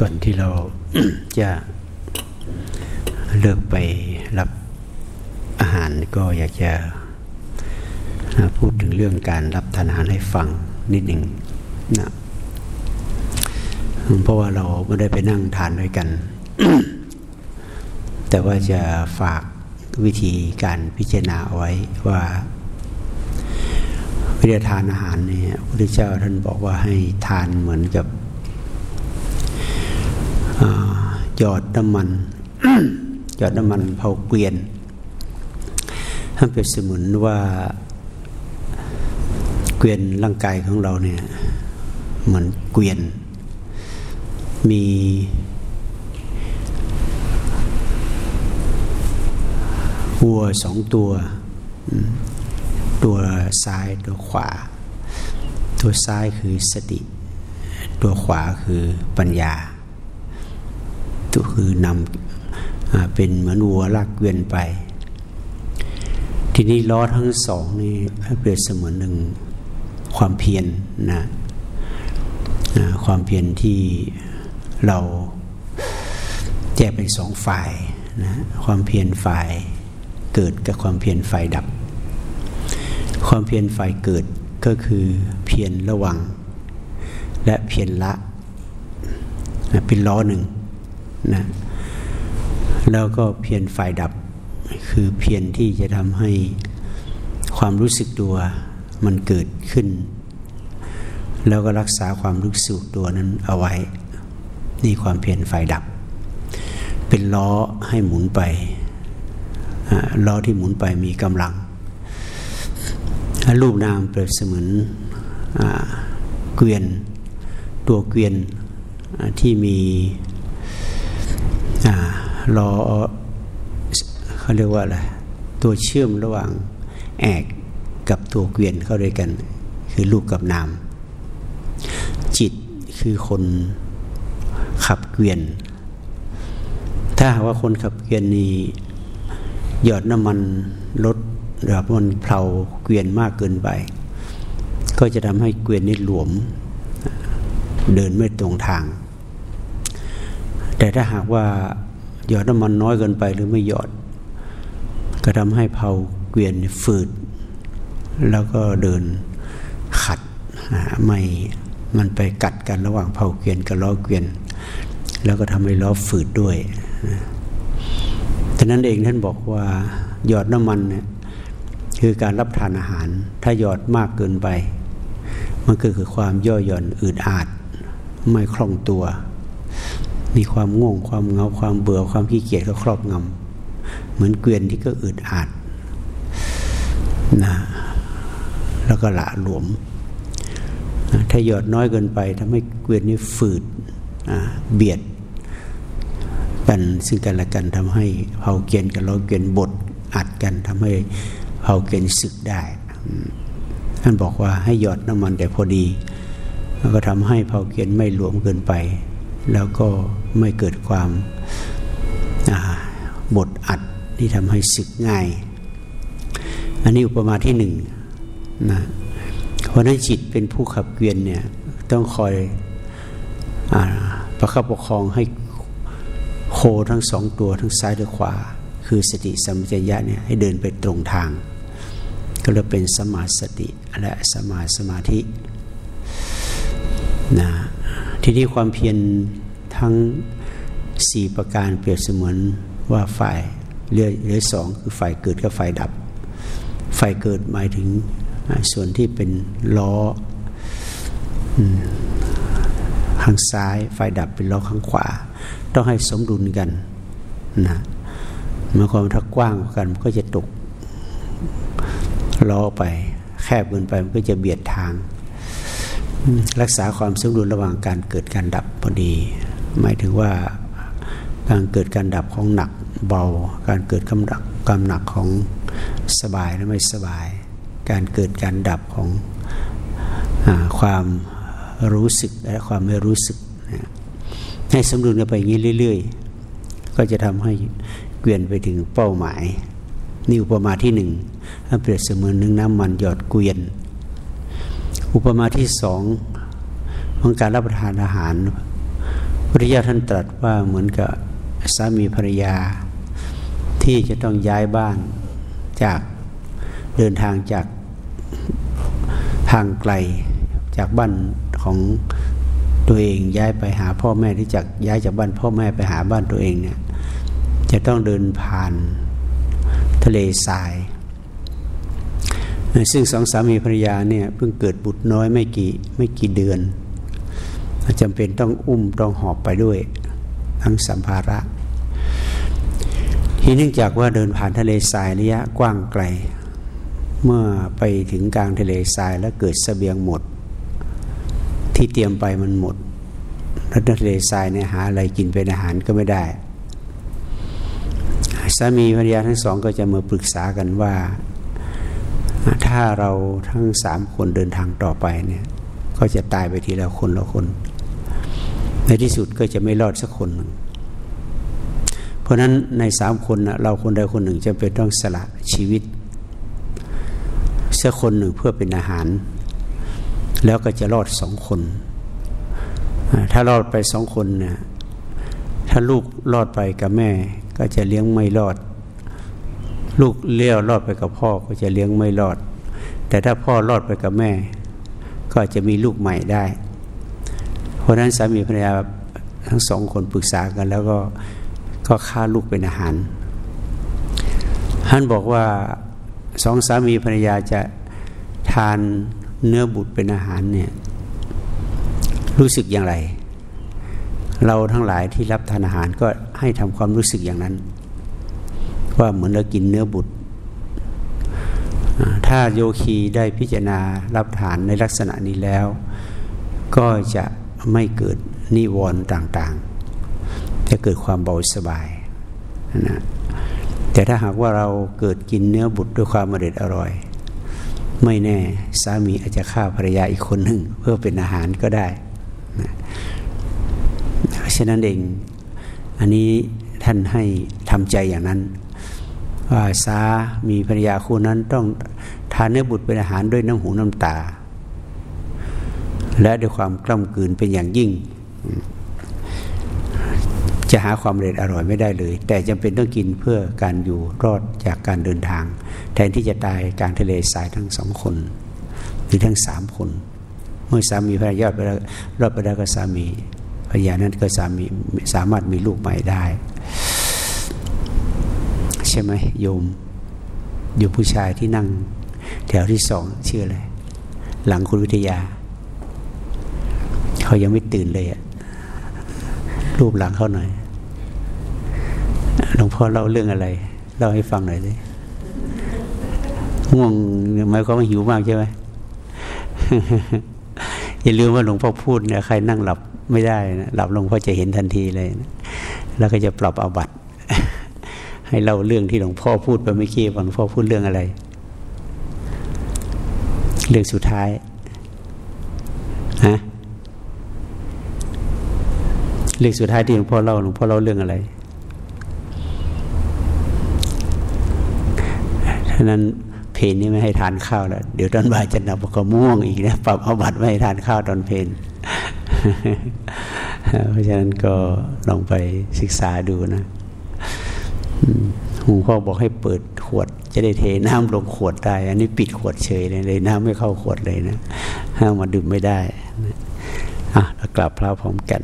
ก่อนที่เราจะเลิกไปรับอาหารก็อยากจะพูดถึงเรื่องการรับทานอาหารให้ฟังนิดหนึ่งนะเพราะว่าเราไม่ได้ไปนั่งทานด้วยกัน แต่ว่าจะฝากวิธีการพิจารณาเอาไว้ว่าวิธีทานอาหารเนี่ยพระพุทธเจ้าท่านบอกว่าให้ทานเหมือนกับ หยอดน้ำมันหยอดน้ำมันเผาเกวียนท่านเปรียบเสมือนว่าเกวียนร่างกายของเราเนี่ยเหมือนเกวียน มีวัวสองตัว ตัวซ้ายตัวขวา ตัวซ้ายคือสติ ตัวขวาคือปัญญา ตัวคือนำเป็นเหมือนวัวลากเกวียนไป ทีนี้ล้อทั้งสองนี่เปรียบเสมือนหนึ่งความเพียรนนะความเพียรที่เราแยกเป็นสองฝ่ายนะความเพียรฝ่ายเกิดกับความเพียรฝ่ายดับ ความเพียรฝ่ายเกิดก็คือเพียรระวัง และเพียรละเป็นล้อหนึ่ง นะแล้วก็เพียรฝ่ายดับคือเพียรที่จะทำให้ความรู้สึกตัวมันเกิดขึ้น แล้วก็รักษาความรู้สึกตัวนั้นเอาไว้ นี่ความเพียรฝ่ายดับ เป็นล้อให้หมุนไปล้อที่หมุนไปมีกำลัง รูปนามเปรียบเสมือนเกวียนตัวเกวียนที่มี รอเขาเรียกว่าอะไรตัวเชื่อมระหว่างแอกกับตัวเกวียนเข้าด้วยกัน คือรูปกับนาม จิตคือคนขับเกวียน ถ้าหากว่าคนขับเกวียนนี้หยอดน้ำมันลดแบบมันเพลาเกวียนมากเกินไป ก็จะทำให้เกวียนนี้หลวม เดินไม่ตรงทาง แต่ถ้าหากว่าหยอดน้ำมันน้อยเกินไปหรือไม่หยอด ก็ทำให้เผาเกวียนฝืด แล้วก็เดินขัดไม่มันไปกัดกันระหว่างเผาเกวียนกับล้อเกวียน แล้วก็ทำให้ล้อฝืดด้วยฉะนั้นเองท่านบอกว่าหยอดน้ำมันเนี่ยคือการรับทานอาหาร ถ้าหยอดมากเกินไป มันก็คือความย่อหย่อนอืดอาด ไม่คล่องตัว มีความง่วงความเงาความเบื่อความขี้เกียจก็ครอบงำเหมือนเกวียนที่ก็อึดอัดนะแล้วก็หละหลวม ถ้าหยอดน้อยเกินไปทำให้เกวียนนี้ฝืดเบียดกันซึ่งกันและกันทำให้เผาเกวียนกับล้อเกวียนบดอัดกันทำให้เผาเกวียนสึกได้ท่านบอกว่าให้หยอดน้ำมันแต่พอดีแล้วก็ทำให้เผาเกวียนไม่หลวมเกินไป แล้วก็ไม่เกิดความบดอัดที่ทำให้สึกง่าย อันนี้อุปมาที่หนึ่งนะเพราะนั้นจิตเป็นผู้ขับเกวียนเนี่ยต้องคอยอประคับประคองให้โคทั้งสองตัวทั้งซ้ายและขวา คือสติสัมปชัญญะเนี่ยให้เดินไปตรงทาง ก็เลยเป็นสมาสติและสมาสมาธิ นะทีนี้ความเพียรทั้งสี่ประการเปรียบเสมือนว่าฝ่ายเรือเรือสองคือฝ่ายเกิดกับฝ่ายดับ ฝ่ายเกิดหมายถึงส่วนที่เป็นล้อข้างซ้าย ฝ่ายดับเป็นล้อข้างขวา ต้องให้สมดุลกันนะเมื่อความถ้ากว้างกันมันก็จะตกล้อไป แคบเกินไปมันก็จะเบียดทาง รักษาความสมดุลระหว่างการเกิดการดับพอดี หมายถึงว่าการเกิดการดับของหนักเบา การเกิดกำดับกำหนักของสบายและไม่สบาย การเกิดการดับของอความรู้สึกและความไม่รู้สึกให้สมดุลกันไปอย่างนี้เรื่อย ๆ ก็จะทำให้เกวียนไปถึงเป้าหมาย นี่อุปมาที่หนึ่งเปรียบเสมือนนึ่งน้ำมันหยอดเกวียน อุปมาที่สองของการรับประทานอาหารพระเจ้าท่านตรัสว่าเหมือนกับสามีภรรยา ที่จะต้องย้ายบ้านจากเดินทางจากทางไกลจากบ้านของตัวเองย้ายไปหาพ่อแม่ที่จากย้ายจากบ้านพ่อแม่ไปหาบ้านตัวเองเนี่ยจะต้องเดินผ่านทะเลทราย ซึ่งสองสามีภรรยาเนี่ยเพิ่งเกิดบุตรน้อยไม่กี่ไม่กี่เดือนจำเป็นต้องอุ้มต้องหอบไปด้วย ทั้งสัมภาระ ที่เนื่องจากว่าเดินผ่านทะเลทรายระยะกว้างไกล เมื่อไปถึงกลางทะเลทรายแล้วเกิดสเสบียงหมด ที่เตรียมไปมันหมดแล้วทะเลทรายเนี่ยหาอะไรกินเป็นอาหารก็ไม่ได้สามีภรรยาทั้งสองก็จะมาปรึกษากันว่า ถ้าเราทั้งสามคนเดินทางต่อไปเนี่ย ก็จะตายไปทีละคนละคน ในที่สุดก็จะไม่รอดสักคนหนึ่งเพราะนั้นในสามคนเราคนใดคนหนึ่งจะเป็นต้องสละชีวิตสักคนหนึ่งเพื่อเป็นอาหาร แล้วก็จะรอดสองคน ถ้ารอดไปสองคนเนี่ยถ้าลูกรอดไปกับแม่ก็จะเลี้ยงไม่รอด ลูกเลี้ยวรอดไปกับพ่อก็จะเลี้ยงไม่รอด แต่ถ้าพ่อรอดไปกับแม่ ก็จะมีลูกใหม่ได้ เพราะนั้นสามีภรรยาทั้งสองคนปรึกษากัน แล้วก็ก็ฆ่าลูกเป็นอาหารท่านบอกว่าสองสามีภรรยาจะทานเนื้อบุตรเป็นอาหารเนี่ยรู้สึกอย่างไร เราทั้งหลายที่รับทานอาหารก็ให้ทำความรู้สึกอย่างนั้น ว่าเหมือนเรากินเนื้อบุตร ถ้าโยคีได้พิจารณารับทานในลักษณะนี้แล้ว ก็จะไม่เกิดนิวรณ์ต่างๆ จะเกิดความเบาสบายนะแต่ถ้าหากว่าเราเกิดกินเนื้อบุตรด้วยความอร่อยอร่อย ไม่แน่สามีอาจจะฆ่าภรรยาอีกคนหนึ่งเพื่อเป็นอาหารก็ได้นะเพราะฉะนั้นเองอันนี้ท่านให้ทำใจอย่างนั้นว่าสามีภรรยาคู่นั้นต้องทานเนื้อบุตรเป็นอาหารด้วยน้ำหูน้ำตา และด้วยความกล้ำกลืนเป็นอย่างยิ่ง จะหาความเร็ดอร่อยไม่ได้เลย แต่จำเป็นต้องกินเพื่อการอยู่รอดจากการเดินทาง แทนที่จะตายกลางทะเลสายทั้งสองคน หรือทั้งสามคน เมื่อสามีภรรยาไปรอดไปได้ก็สามีภรรยานั้นก็สามีสามารถมีลูกใหม่ได้ ใช่ไหมโยมอยู่ผู้ชายที่นั่ง แถวที่สองชื่ออะไรหลังคุณวิทยา เขายังไม่ตื่นเลยอะรูปหลังเขาหน่อยหลวงพ่อเล่าเรื่องอะไรเล่าให้ฟังหน่อยสิง่วงหมายความว่าหิวมากใช่ไหมอย่าลืมว่าหลวงพ่อพูดเนี่ยใครนั่งหลับไม่ได้นะหลับหลวงพ่อจะเห็นทันทีเลยนะแล้วก็จะปรับอาบัต ให้เล่าเรื่องที่หลวงพ่อพูดไปเมื่อกี้หลวงพ่อพูดเรื่องอะไร เรื่องสุดท้ายฮะเรื่องสุดท้ายที่หลวงพ่อเล่าหลวงพ่อเล่าเรื่องอะไรฉะนั้นเพนนี่ไม่ให้ทานข้าวแล้วเดี๋ยวตอนบ่ายจะนับก็ม่วงอีกนะปรับอาบัตไม่ให้ทานข้าวตอนเพนเพราะฉะนั้นก็ลองไปศึกษาดูนะ หลวงพ่อบอกให้เปิดขวด จะได้เทน้ำลงขวดได้ อันนี้ปิดขวดเฉยเลยเลยน้ำไม่เข้าขวดเลยนะห้ามมาดื่มไม่ได้อะกลับพระพร้อมกัน